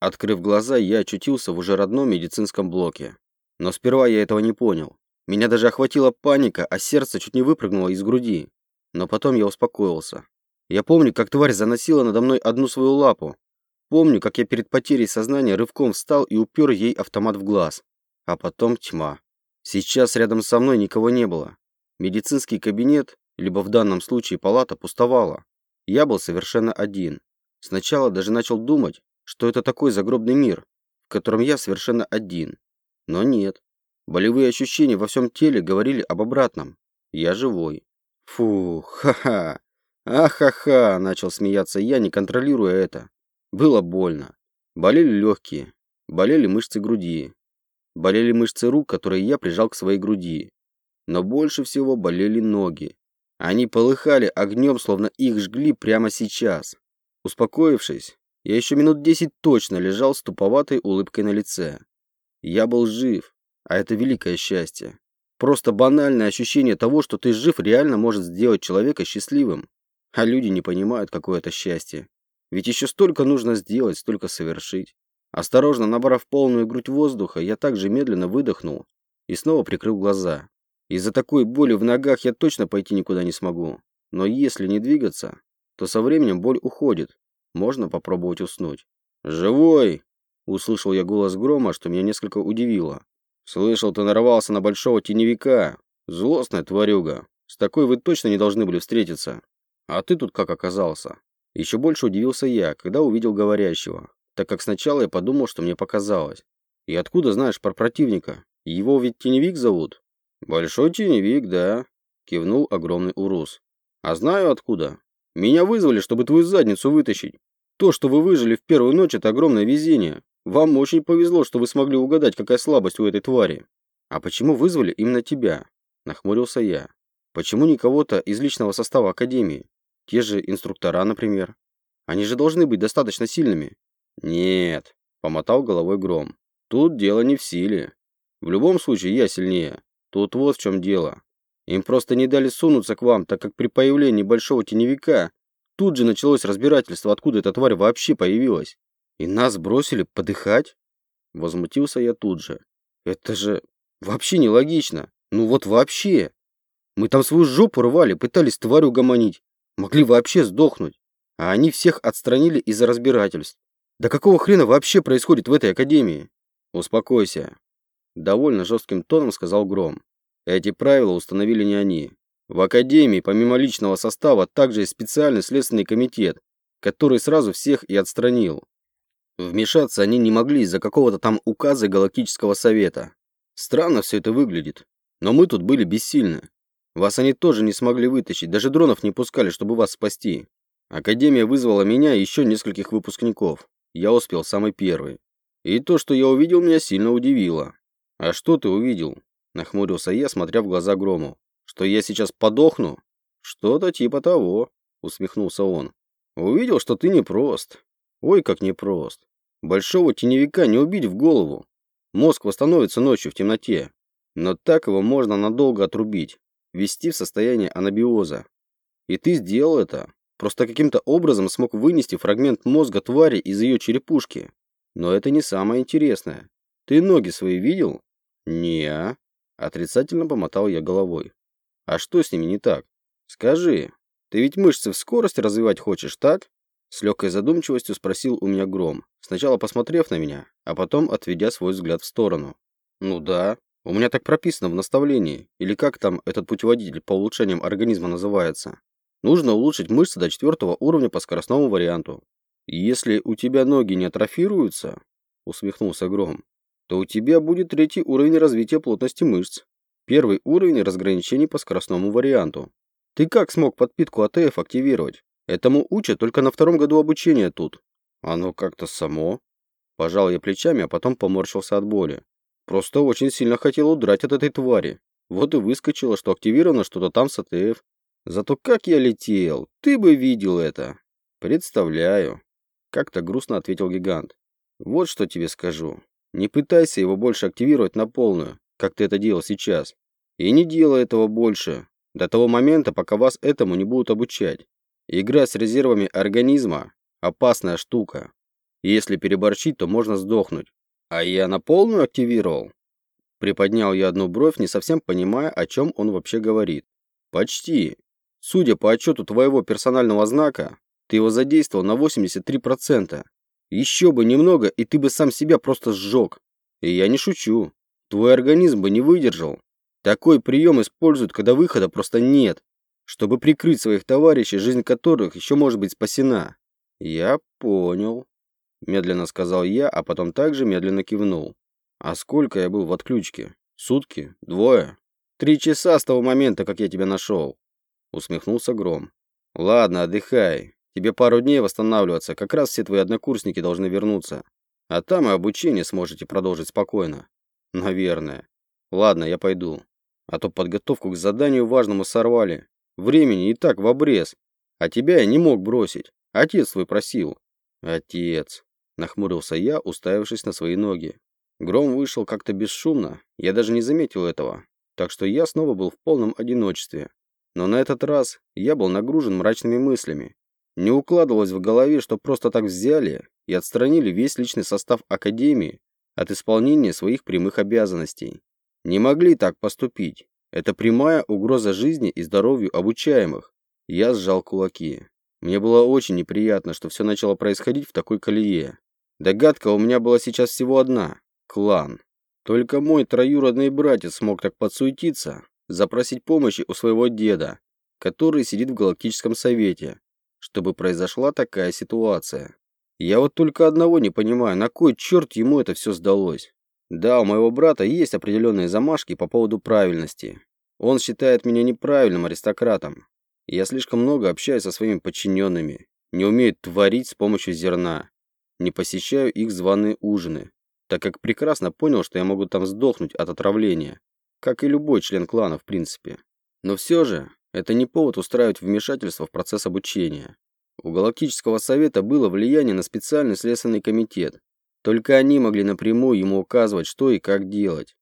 Открыв глаза, я очутился в уже родном медицинском блоке. Но сперва я этого не понял. Меня даже охватила паника, а сердце чуть не выпрыгнуло из груди. Но потом я успокоился. Я помню, как тварь заносила надо мной одну свою лапу. Помню, как я перед потерей сознания рывком встал и упер ей автомат в глаз. А потом тьма. Сейчас рядом со мной никого не было. Медицинский кабинет, либо в данном случае палата, пустовала. Я был совершенно один. Сначала даже начал думать, что это такой загробный мир, в котором я совершенно один. Но нет. Болевые ощущения во всем теле говорили об обратном. Я живой. Фу, ха-ха. Ахаха, начал смеяться я, не контролируя это. Было больно. Болели легкие. Болели мышцы груди. Болели мышцы рук, которые я прижал к своей груди. Но больше всего болели ноги. Они полыхали огнем, словно их жгли прямо сейчас. Успокоившись, я еще минут десять точно лежал с туповатой улыбкой на лице. Я был жив, а это великое счастье. Просто банальное ощущение того, что ты жив, реально может сделать человека счастливым. А люди не понимают, какое это счастье. Ведь еще столько нужно сделать, столько совершить. Осторожно набрав полную грудь воздуха, я также медленно выдохнул и снова прикрыл глаза. Из-за такой боли в ногах я точно пойти никуда не смогу. Но если не двигаться, то со временем боль уходит. Можно попробовать уснуть. «Живой!» – услышал я голос грома, что меня несколько удивило. «Слышал, ты нарвался на большого теневика. Злостная тварюга. С такой вы точно не должны были встретиться. А ты тут как оказался?» Еще больше удивился я, когда увидел говорящего, так как сначала я подумал, что мне показалось. «И откуда знаешь про противника? Его ведь теневик зовут?» «Большой теневик, да», – кивнул огромный урус. «А знаю откуда. Меня вызвали, чтобы твою задницу вытащить. То, что вы выжили в первую ночь, это огромное везение. Вам очень повезло, что вы смогли угадать, какая слабость у этой твари. А почему вызвали именно тебя? Нахмурился я. Почему не кого-то из личного состава Академии? Те же инструктора, например. Они же должны быть достаточно сильными. Нет, помотал головой Гром. Тут дело не в силе. В любом случае я сильнее. Тут вот в чем дело. Им просто не дали сунуться к вам, так как при появлении большого теневика тут же началось разбирательство, откуда эта тварь вообще появилась. И нас бросили подыхать? Возмутился я тут же. Это же вообще нелогично. Ну вот вообще. Мы там свою жопу рвали, пытались тварь угомонить. Могли вообще сдохнуть. А они всех отстранили из-за разбирательств. Да какого хрена вообще происходит в этой академии? Успокойся. Довольно жестким тоном сказал Гром. Эти правила установили не они. В Академии, помимо личного состава, также есть специальный следственный комитет, который сразу всех и отстранил. Вмешаться они не могли из-за какого-то там указа Галактического Совета. Странно все это выглядит. Но мы тут были бессильны. Вас они тоже не смогли вытащить, даже дронов не пускали, чтобы вас спасти. Академия вызвала меня и еще нескольких выпускников. Я успел самый первый. И то, что я увидел, меня сильно удивило. А что ты увидел? Нахмурился я, смотря в глаза Грому. «Что я сейчас подохну?» «Что-то типа того», усмехнулся он. «Увидел, что ты непрост. Ой, как непрост. Большого теневика не убить в голову. Мозг восстановится ночью в темноте. Но так его можно надолго отрубить, ввести в состояние анабиоза. И ты сделал это. Просто каким-то образом смог вынести фрагмент мозга твари из ее черепушки. Но это не самое интересное. Ты ноги свои видел? Не. Отрицательно помотал я головой. А что с ними не так? Скажи, ты ведь мышцы в скорости развивать хочешь, так? С легкой задумчивостью спросил у меня Гром, сначала посмотрев на меня, а потом отведя свой взгляд в сторону. Ну да, у меня так прописано в наставлении, или как там этот путеводитель по улучшениям организма называется. Нужно улучшить мышцы до четвертого уровня по скоростному варианту. Если у тебя ноги не атрофируются, усмехнулся Гром, то у тебя будет третий уровень развития плотности мышц. Первый уровень разграничений по скоростному варианту. Ты как смог подпитку АТФ активировать? Этому учат только на втором году обучения тут. Оно как-то само. Пожал я плечами, а потом поморщился от боли. Просто очень сильно хотел удрать от этой твари. Вот и выскочило, что активировано что-то там с АТФ. Зато как я летел, ты бы видел это. Представляю. Как-то грустно ответил гигант. Вот что тебе скажу. Не пытайся его больше активировать на полную, как ты это делал сейчас. И не делай этого больше, до того момента, пока вас этому не будут обучать. Игра с резервами организма – опасная штука. Если переборчить, то можно сдохнуть. А я на полную активировал? Приподнял я одну бровь, не совсем понимая, о чем он вообще говорит. Почти. Судя по отчету твоего персонального знака, ты его задействовал на 83%. Еще бы немного, и ты бы сам себя просто сжег. И я не шучу. Твой организм бы не выдержал. Такой прием используют, когда выхода просто нет, чтобы прикрыть своих товарищей, жизнь которых еще может быть спасена. Я понял. Медленно сказал я, а потом также медленно кивнул. А сколько я был в отключке? Сутки? Двое? Три часа с того момента, как я тебя нашел. Усмехнулся Гром. Ладно, отдыхай. Тебе пару дней восстанавливаться, как раз все твои однокурсники должны вернуться. А там и обучение сможете продолжить спокойно. Наверное. Ладно, я пойду. А то подготовку к заданию важному сорвали. Времени и так в обрез. А тебя я не мог бросить. Отец твой просил. Отец. Нахмурился я, уставившись на свои ноги. Гром вышел как-то бесшумно. Я даже не заметил этого. Так что я снова был в полном одиночестве. Но на этот раз я был нагружен мрачными мыслями. Не укладывалось в голове, что просто так взяли и отстранили весь личный состав Академии от исполнения своих прямых обязанностей. Не могли так поступить. Это прямая угроза жизни и здоровью обучаемых. Я сжал кулаки. Мне было очень неприятно, что все начало происходить в такой колее. Догадка у меня была сейчас всего одна – клан. Только мой троюродный братец смог так подсуетиться, запросить помощи у своего деда, который сидит в Галактическом Совете, чтобы произошла такая ситуация. Я вот только одного не понимаю, на кой черт ему это все сдалось. Да, у моего брата есть определенные замашки по поводу правильности. Он считает меня неправильным аристократом. Я слишком много общаюсь со своими подчиненными, не умею творить с помощью зерна, не посещаю их званые ужины, так как прекрасно понял, что я могу там сдохнуть от отравления, как и любой член клана в принципе. Но все же, это не повод устраивать вмешательство в процесс обучения. У Галактического Совета было влияние на специальный следственный комитет. Только они могли напрямую ему указывать, что и как делать.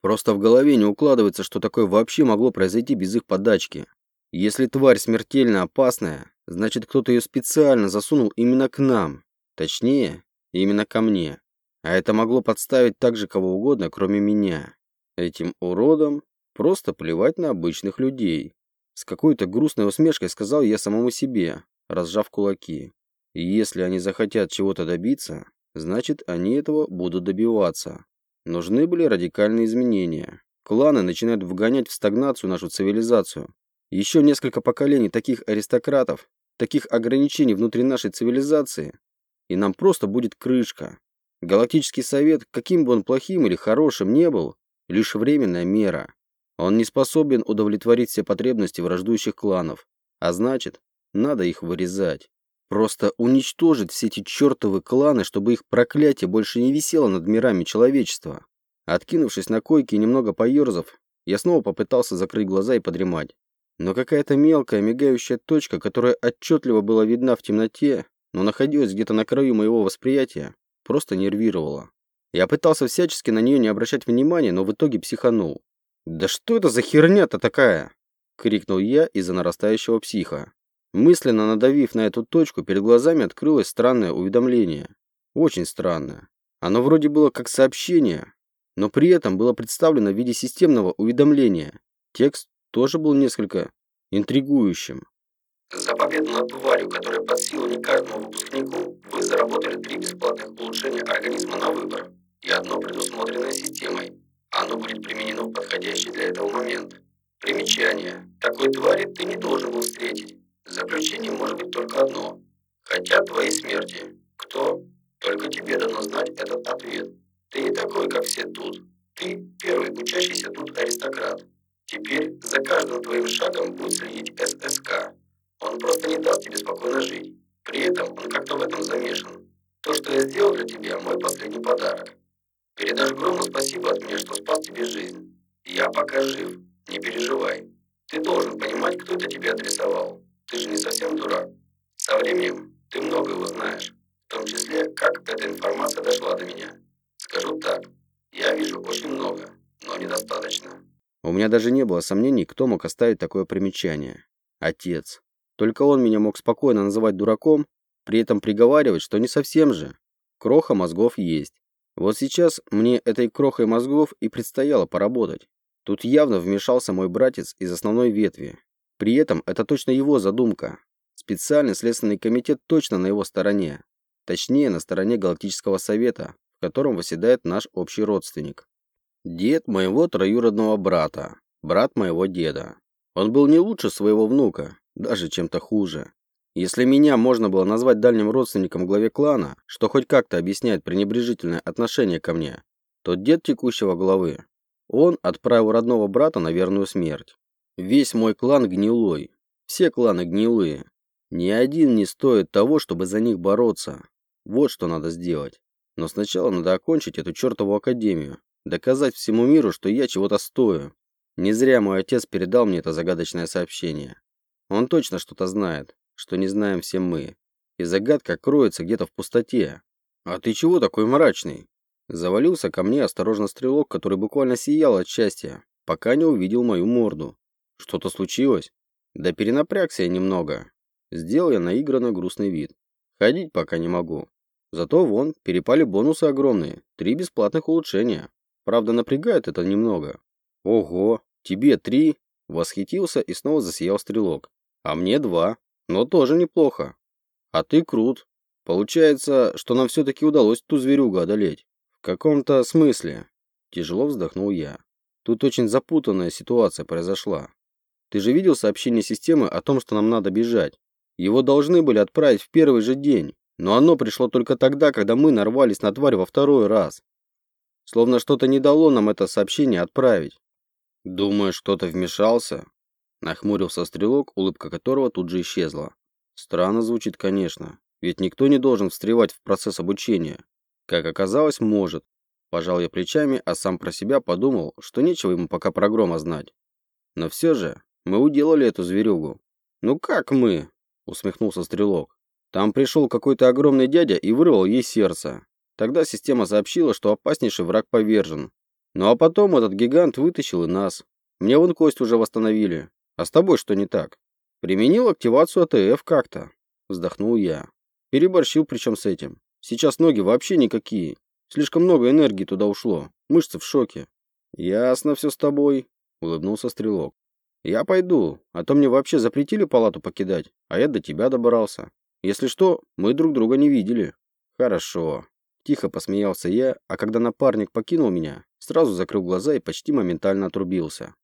Просто в голове не укладывается, что такое вообще могло произойти без их подачки. Если тварь смертельно опасная, значит кто-то ее специально засунул именно к нам. Точнее, именно ко мне. А это могло подставить также кого угодно, кроме меня. Этим уродом просто плевать на обычных людей. С какой-то грустной усмешкой сказал я самому себе, разжав кулаки. И если они захотят чего-то добиться, значит, они этого будут добиваться. Нужны были радикальные изменения. Кланы начинают вгонять в стагнацию нашу цивилизацию. Еще несколько поколений таких аристократов, таких ограничений внутри нашей цивилизации, и нам просто будет крышка. Галактический совет, каким бы он плохим или хорошим не был, лишь временная мера. Он не способен удовлетворить все потребности враждующих кланов, а значит, надо их вырезать. Просто уничтожить все эти чертовы кланы, чтобы их проклятие больше не висело над мирами человечества. Откинувшись на койке и немного поерзав, я снова попытался закрыть глаза и подремать. Но какая-то мелкая мигающая точка, которая отчетливо была видна в темноте, но находилась где-то на краю моего восприятия, просто нервировала. Я пытался всячески на нее не обращать внимания, но в итоге психанул. «Да что это за херня-то такая?» — крикнул я из-за нарастающего психа. Мысленно надавив на эту точку, перед глазами открылось странное уведомление. Очень странное. Оно вроде было как сообщение, но при этом было представлено в виде системного уведомления. Текст тоже был несколько интригующим. За победу над которая под силу не каждому выпускнику, вы заработали три бесплатных улучшения организма на выбор и одно предусмотренное системой. Оно будет применено в подходящий для этого момент. Примечание. Такой твари ты не должен был встретить. Заключение может быть только одно. Хотят твоей смерти. Кто? Только тебе дано знать этот ответ. Ты не такой, как все тут. Ты первый учащийся тут аристократ. Теперь за каждым твоим шагом будет следить ССК. Он просто не даст тебе спокойно жить. При этом он как-то в этом замешан. То, что я сделал для тебя, мой последний подарок. Передашь Грому спасибо от меня, что спас тебе жизнь. Я пока жив, не переживай. Ты должен понимать, кто это тебе адресовал. Временем ты многое узнаешь, в том числе, как эта информация дошла до меня. Скажу так, я вижу очень много, но недостаточно. У меня даже не было сомнений, кто мог оставить такое примечание. Отец. Только он меня мог спокойно называть дураком, при этом приговаривать, что не совсем же. Кроха мозгов есть. Вот сейчас мне этой крохой мозгов и предстояло поработать. Тут явно вмешался мой братец из основной ветви. При этом это точно его задумка. Специальный следственный комитет точно на его стороне. Точнее, на стороне Галактического совета, в котором восседает наш общий родственник. Дед моего троюродного брата, брат моего деда. Он был не лучше своего внука, даже чем-то хуже. Если меня можно было назвать дальним родственником главе клана, что хоть как-то объясняет пренебрежительное отношение ко мне, то дед текущего главы он отправил родного брата на верную смерть. Весь мой клан гнилой. Все кланы гнилые. Ни один не стоит того, чтобы за них бороться. Вот что надо сделать. Но сначала надо окончить эту чертову академию. Доказать всему миру, что я чего-то стою. Не зря мой отец передал мне это загадочное сообщение. Он точно что-то знает, что не знаем все мы. И загадка кроется где-то в пустоте. А ты чего такой мрачный? Завалился ко мне осторожно стрелок, который буквально сиял от счастья, пока не увидел мою морду. Что-то случилось? Да перенапрягся я немного. Сделал я наигранно грустный вид. Ходить пока не могу. Зато вон, перепали бонусы огромные. Три бесплатных улучшения. Правда, напрягает это немного. Ого, тебе три? Восхитился и снова засиял стрелок. А мне два. Но тоже неплохо. А ты крут. Получается, что нам все-таки удалось ту зверюгу одолеть. В каком-то смысле. Тяжело вздохнул я. Тут очень запутанная ситуация произошла. Ты же видел сообщение системы о том, что нам надо бежать? Его должны были отправить в первый же день, но оно пришло только тогда, когда мы нарвались на тварь во второй раз. Словно что-то не дало нам это сообщение отправить. Думаешь, кто-то вмешался? Нахмурился стрелок, улыбка которого тут же исчезла. Странно звучит, конечно, ведь никто не должен встревать в процесс обучения. Как оказалось, может. Пожал я плечами, а сам про себя подумал, что нечего ему пока про грома знать. Но все же, мы уделали эту зверюгу. Ну как мы? Усмехнулся стрелок. Там пришел какой-то огромный дядя и вырвал ей сердце. Тогда система сообщила, что опаснейший враг повержен. Ну а потом этот гигант вытащил и нас. Мне вон кость уже восстановили. А с тобой что не так? Применил активацию АТФ как-то. Вздохнул я. Переборщил причем с этим. Сейчас ноги вообще никакие. Слишком много энергии туда ушло. Мышцы в шоке. Ясно все с тобой, улыбнулся стрелок. Я пойду, а то мне вообще запретили палату покидать, а я до тебя добрался. Если что, мы друг друга не видели. Хорошо. Тихо посмеялся я, а когда напарник покинул меня, сразу закрыл глаза и почти моментально отрубился.